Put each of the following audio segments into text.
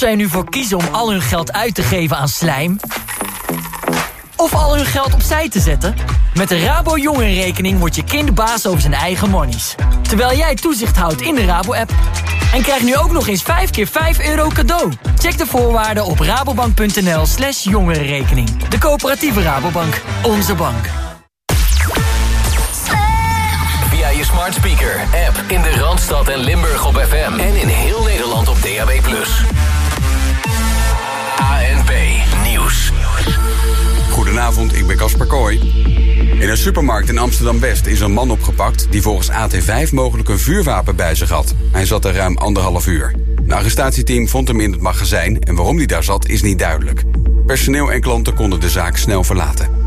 Zij nu voor kiezen om al hun geld uit te geven aan slijm... of al hun geld opzij te zetten... Met de Rabo Jongerenrekening wordt je kind baas over zijn eigen monies. Terwijl jij toezicht houdt in de Rabo-app. En krijg nu ook nog eens 5 keer 5 euro cadeau. Check de voorwaarden op rabobank.nl slash jongerenrekening. De coöperatieve Rabobank. Onze bank. Via je smart speaker, app in de Randstad en Limburg op FM. En in heel Nederland op DAB+. Goedenavond, ik ben Casper Kooi. In een supermarkt in Amsterdam-West is een man opgepakt... die volgens AT5 mogelijk een vuurwapen bij zich had. Hij zat er ruim anderhalf uur. Een arrestatieteam vond hem in het magazijn... en waarom hij daar zat is niet duidelijk. Personeel en klanten konden de zaak snel verlaten.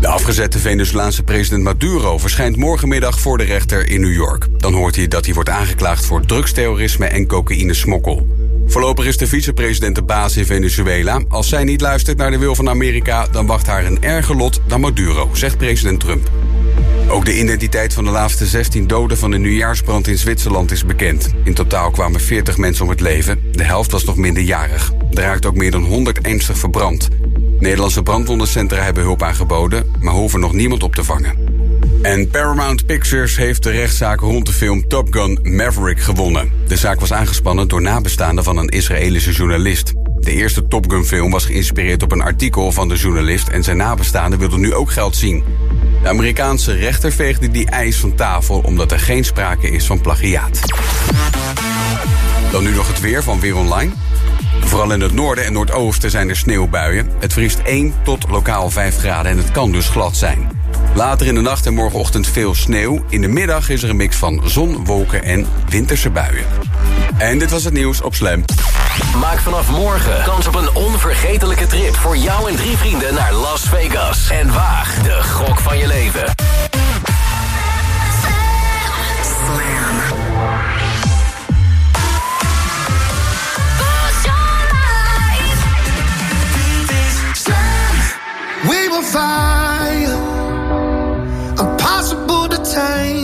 De afgezette Venezolaanse president Maduro verschijnt morgenmiddag voor de rechter in New York. Dan hoort hij dat hij wordt aangeklaagd voor drugsterrorisme en cocaïnesmokkel. Voorlopig is de vicepresident de baas in Venezuela. Als zij niet luistert naar de wil van Amerika, dan wacht haar een erger lot dan Maduro, zegt president Trump. Ook de identiteit van de laatste 16 doden van de nieuwjaarsbrand in Zwitserland is bekend. In totaal kwamen 40 mensen om het leven. De helft was nog minderjarig. Er raakt ook meer dan 100 ernstig verbrand. Nederlandse brandwondencentra hebben hulp aangeboden, maar hoeven nog niemand op te vangen. En Paramount Pictures heeft de rechtszaak rond de film Top Gun Maverick gewonnen. De zaak was aangespannen door nabestaanden van een Israëlische journalist. De eerste Top Gun film was geïnspireerd op een artikel van de journalist... en zijn nabestaanden wilden nu ook geld zien. De Amerikaanse rechter veegde die eis van tafel... omdat er geen sprake is van plagiaat. Dan nu nog het weer van Weer Online. Vooral in het noorden en noordoosten zijn er sneeuwbuien. Het vriest 1 tot lokaal 5 graden en het kan dus glad zijn. Later in de nacht en morgenochtend veel sneeuw. In de middag is er een mix van zon, wolken en winterse buien. En dit was het nieuws op Slam. Maak vanaf morgen kans op een onvergetelijke trip voor jou en drie vrienden naar Las Vegas. En waag de gok van je leven. We will fire, impossible to tame,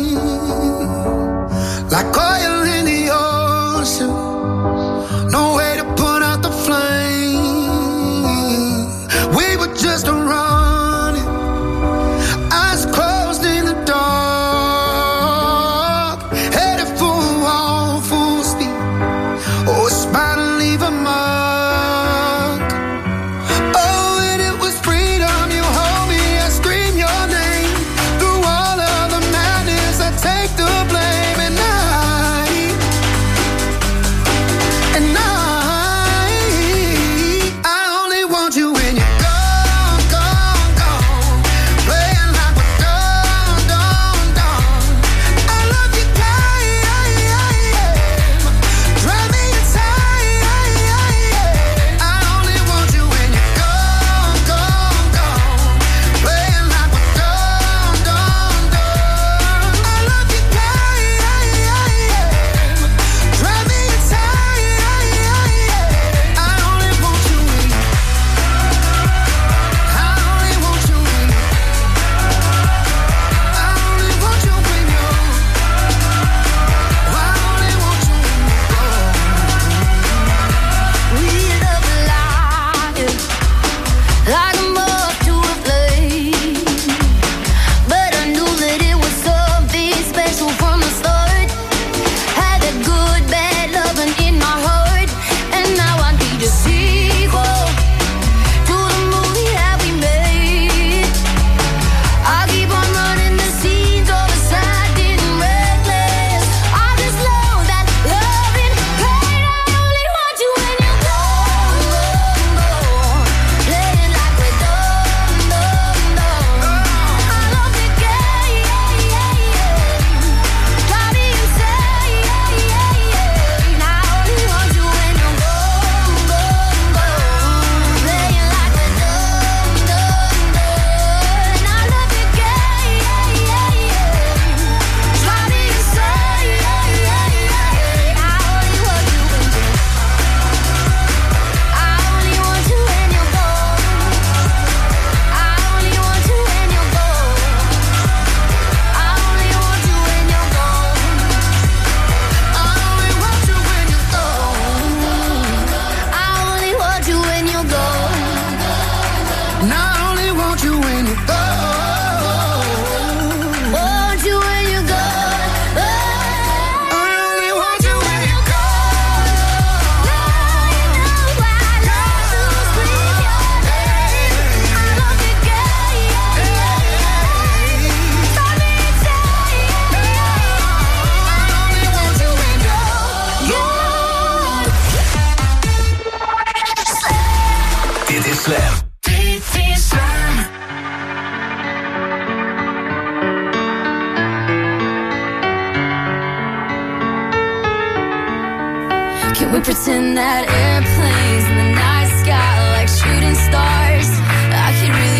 That airplanes in the night sky like shooting stars? I could really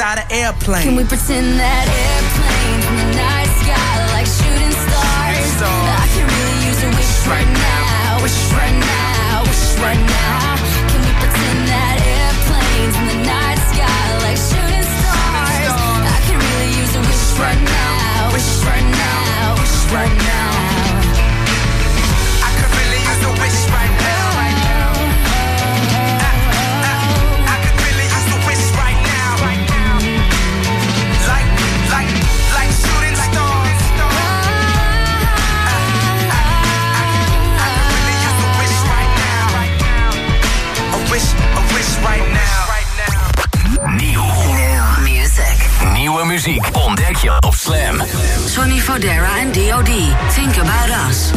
out of airplanes. Can we pretend that airplanes in the night sky like shooting stars? I can really use a wish right now, wish right muziek ontdek je op Slam. Sonny Fodera en D.O.D. Think About Us.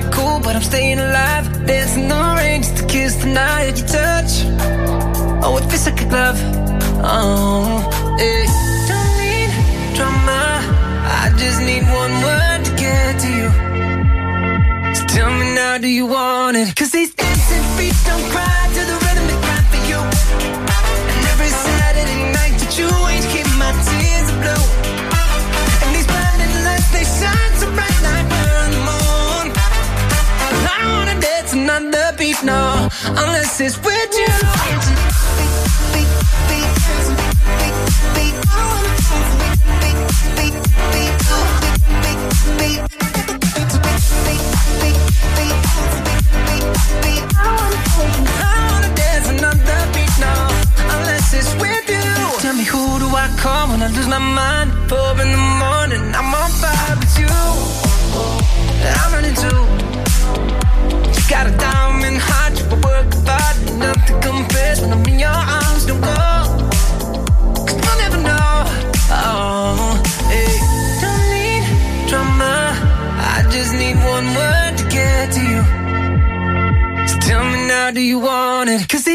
not cool, but I'm staying alive. Dancing in the rain just to kiss the night you touch. Oh, it feels like a glove. Oh, yeah. Don't need drama. I just need one word to get to you. So tell me now, do you want it? no, unless it's with you. I wanna dance beat now, unless it's with you. Tell me who do I call when I lose my mind? Four in the morning do you want it? Cause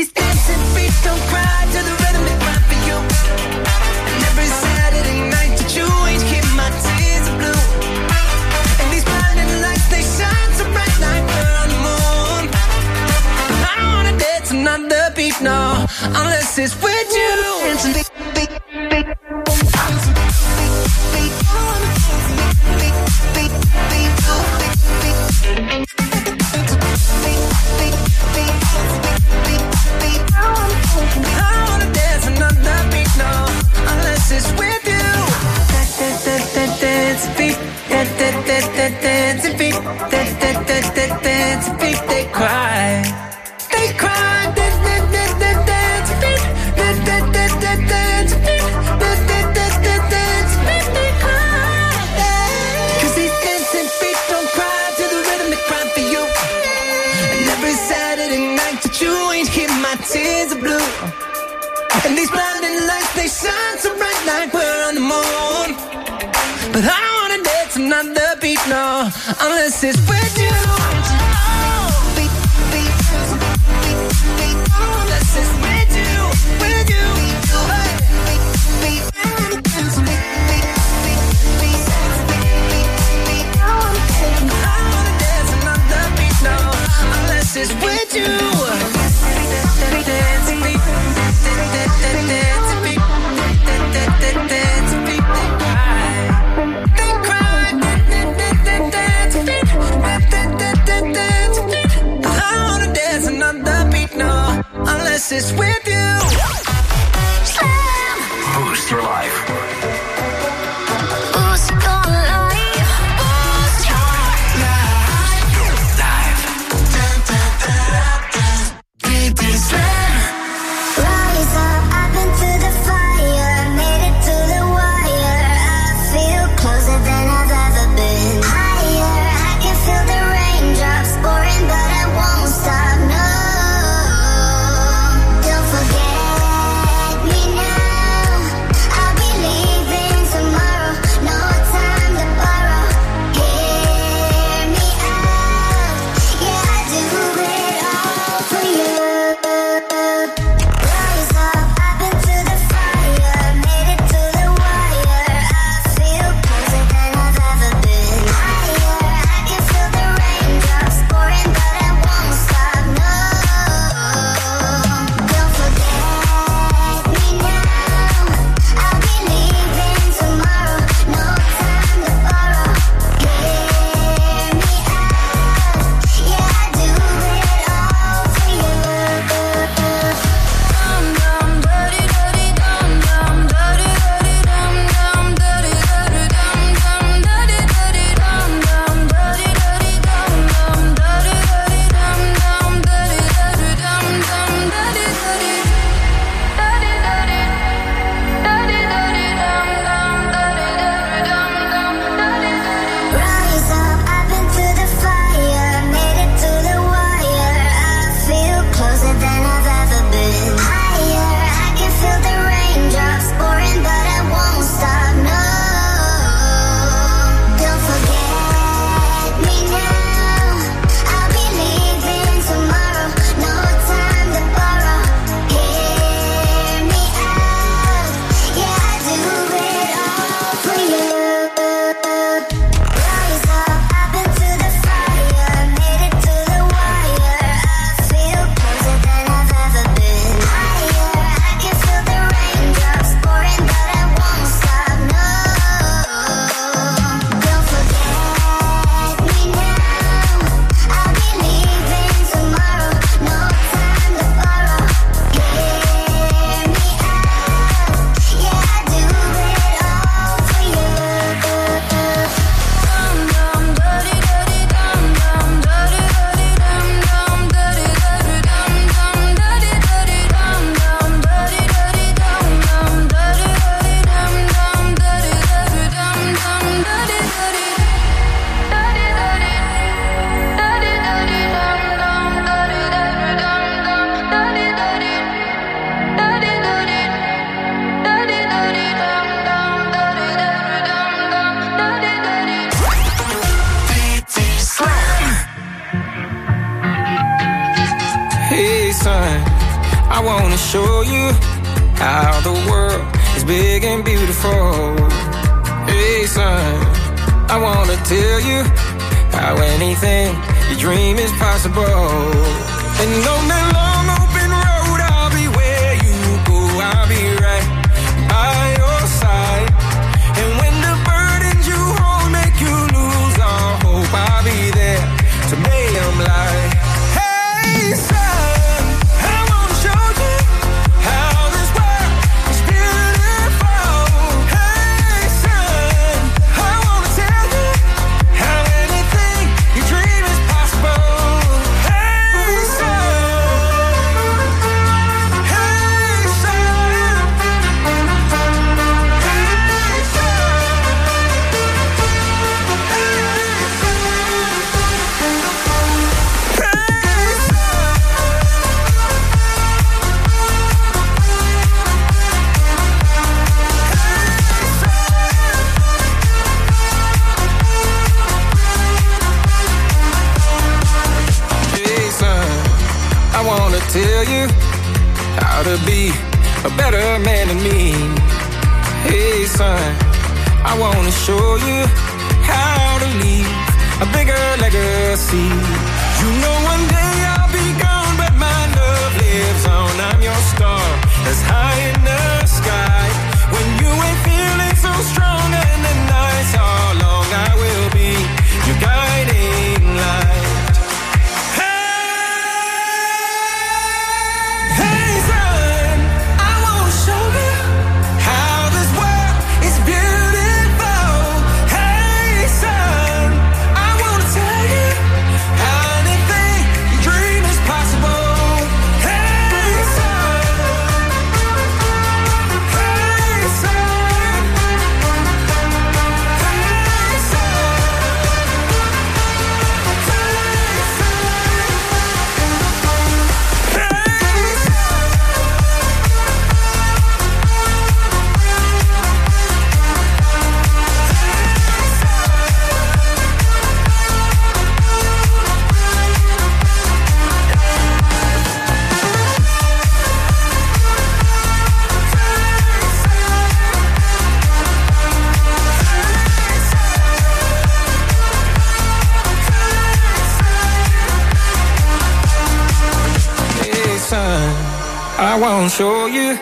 won't show you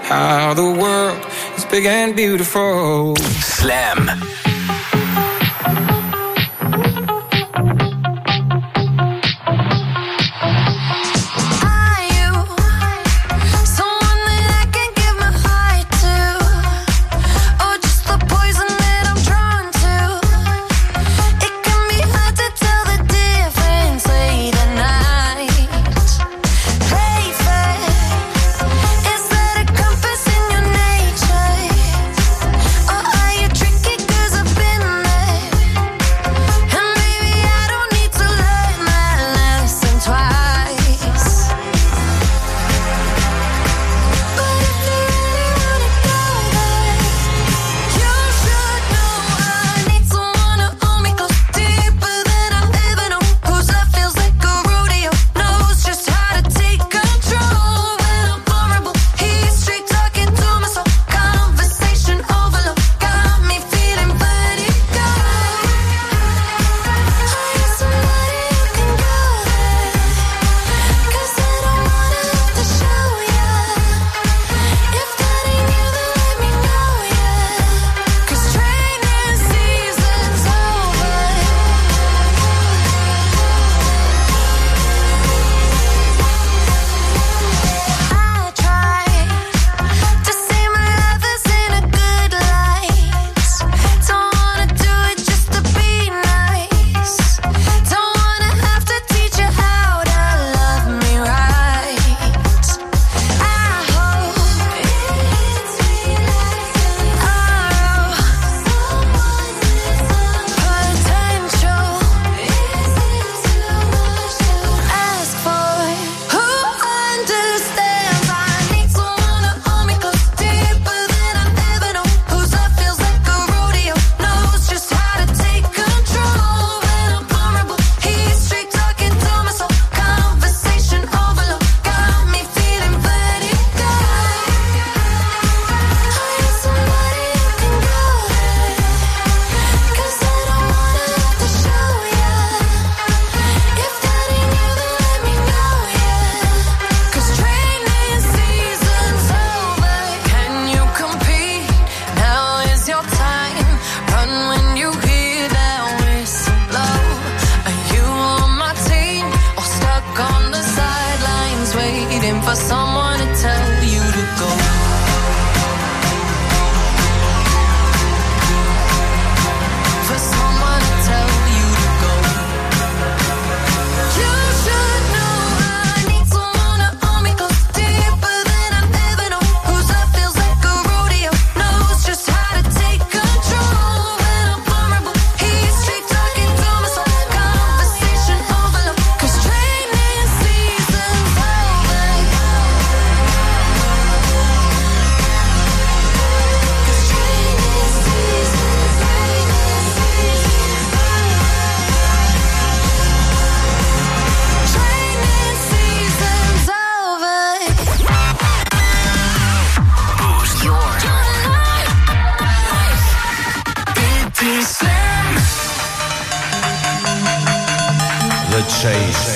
how the world is big and beautiful. Slam. chase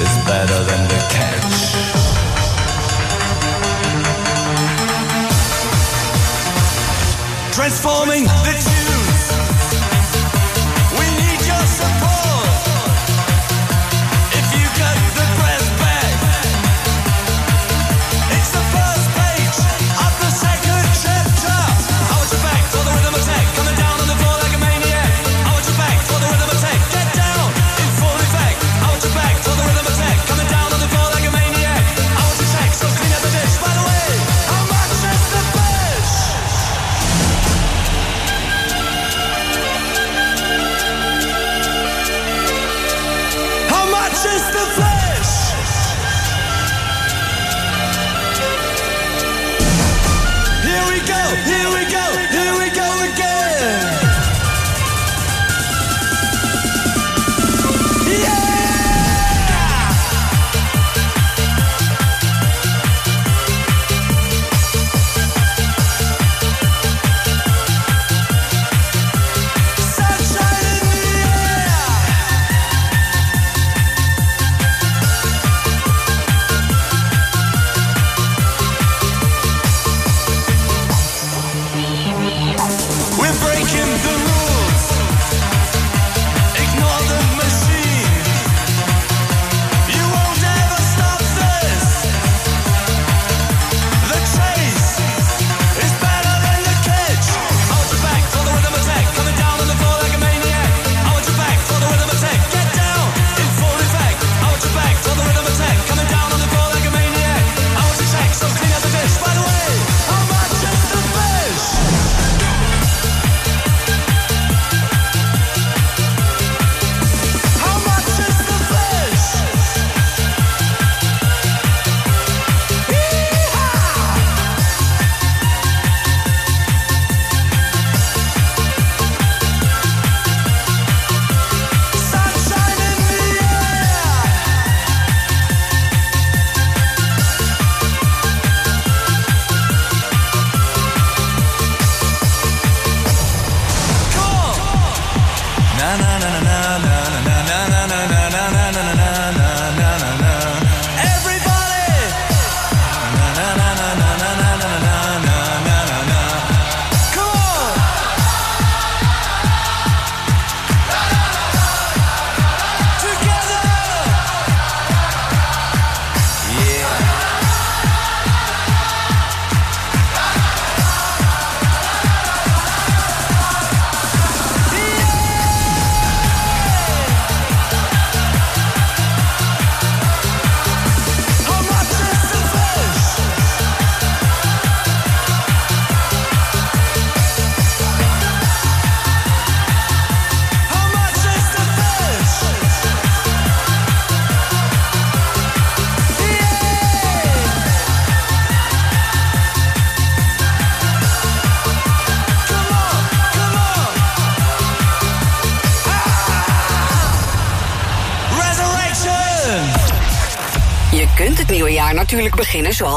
is better than the catch. Transforming the two.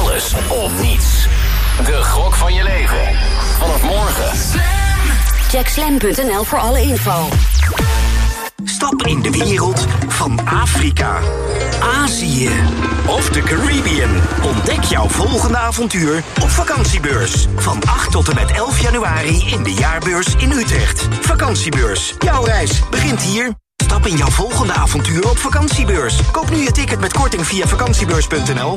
Alles of niets. De grok van je leven. Vanaf morgen. Check Slam.nl voor alle info. Stap in de wereld van Afrika, Azië of de Caribbean. Ontdek jouw volgende avontuur op vakantiebeurs. Van 8 tot en met 11 januari in de jaarbeurs in Utrecht. Vakantiebeurs, jouw reis begint hier. Stap in jouw volgende avontuur op vakantiebeurs. Koop nu je ticket met korting via vakantiebeurs.nl.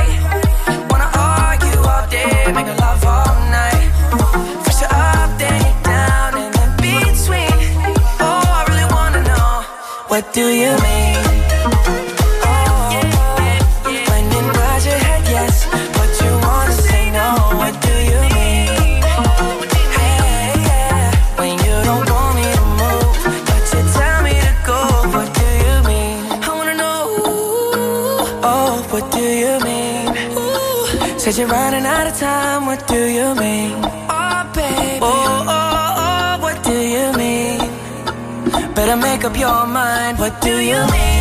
Make love all night. First, you're up, then you're down, and between. Oh, I really wanna know, what do you mean? Your mind, what do you mean?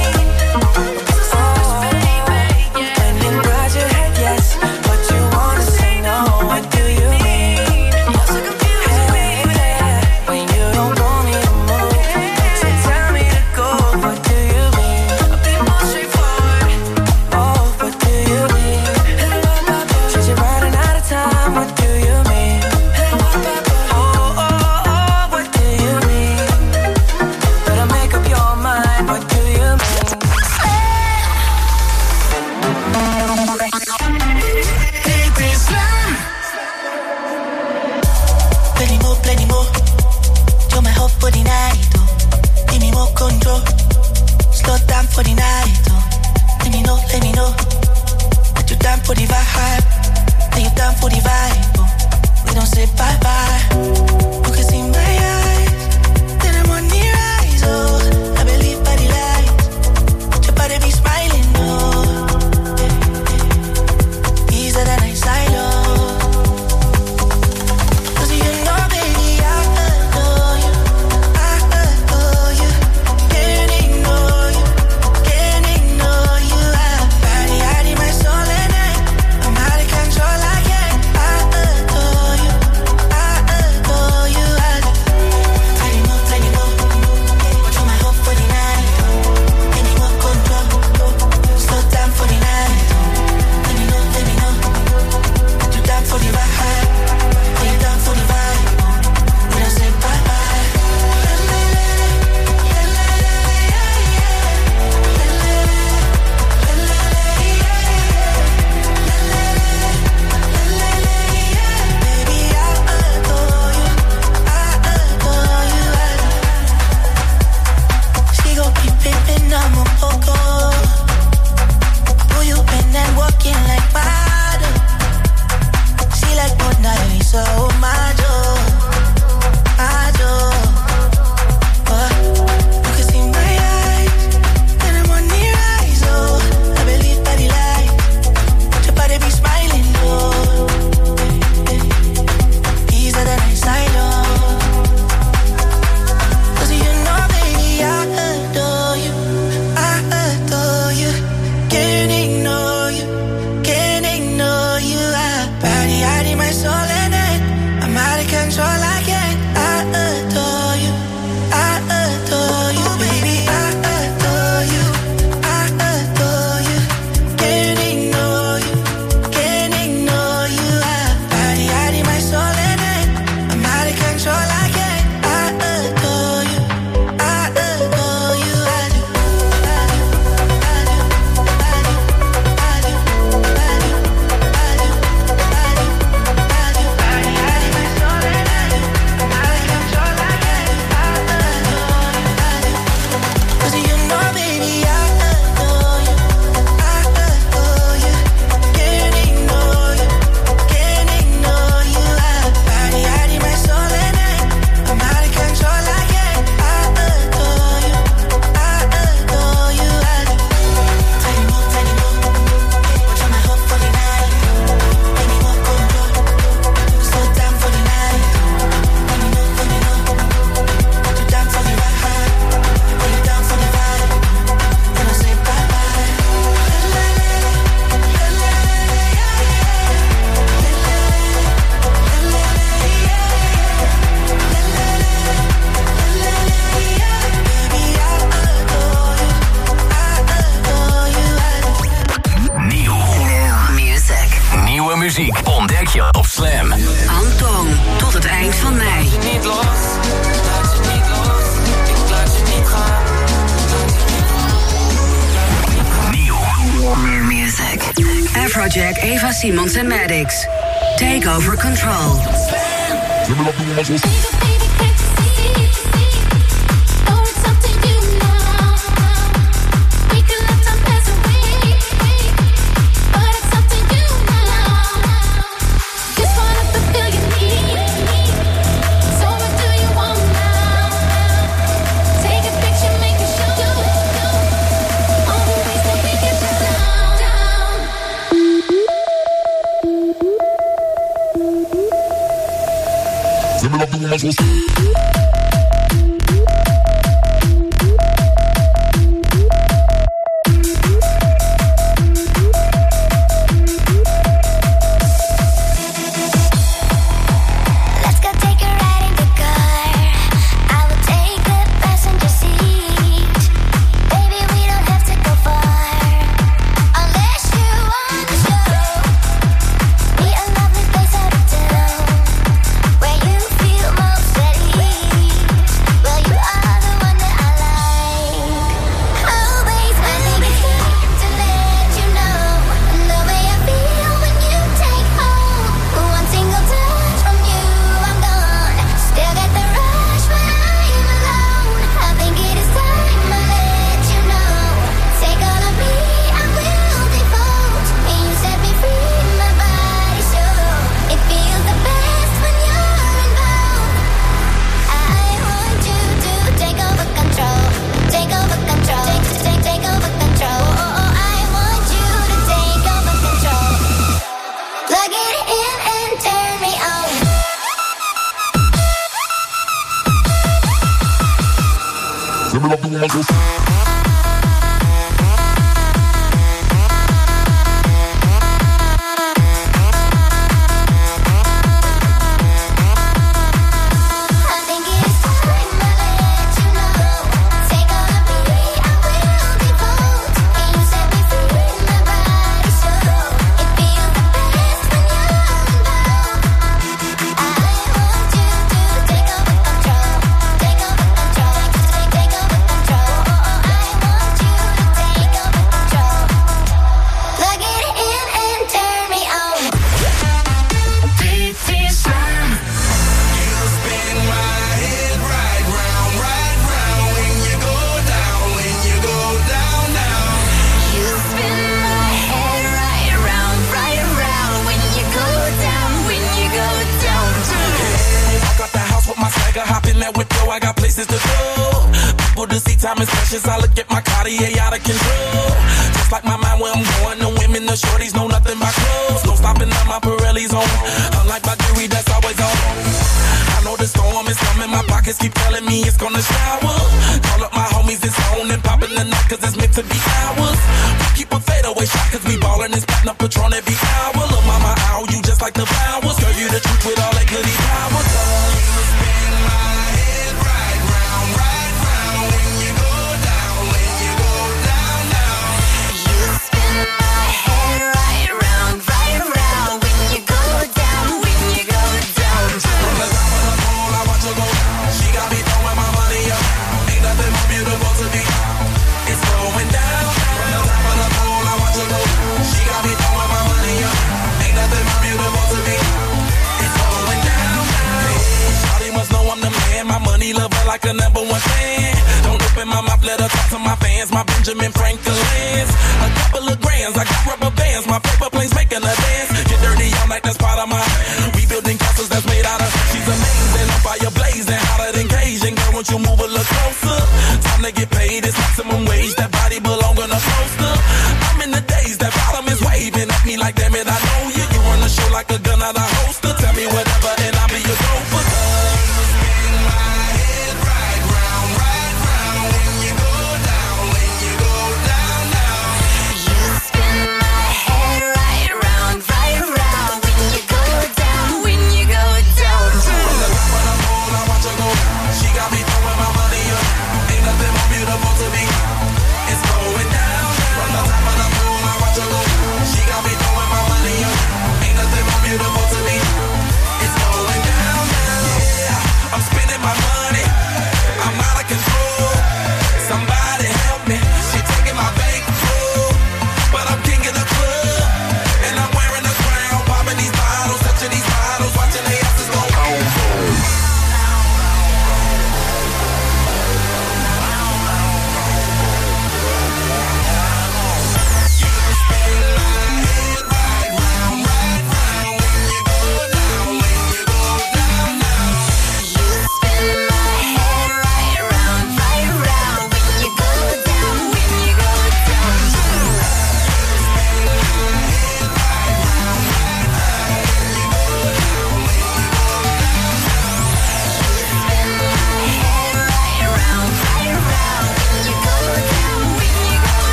Paper planes making a dance.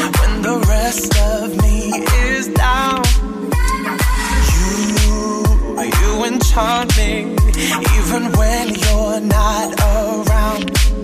when the rest of me is down. You, you enchant me even when you're not around.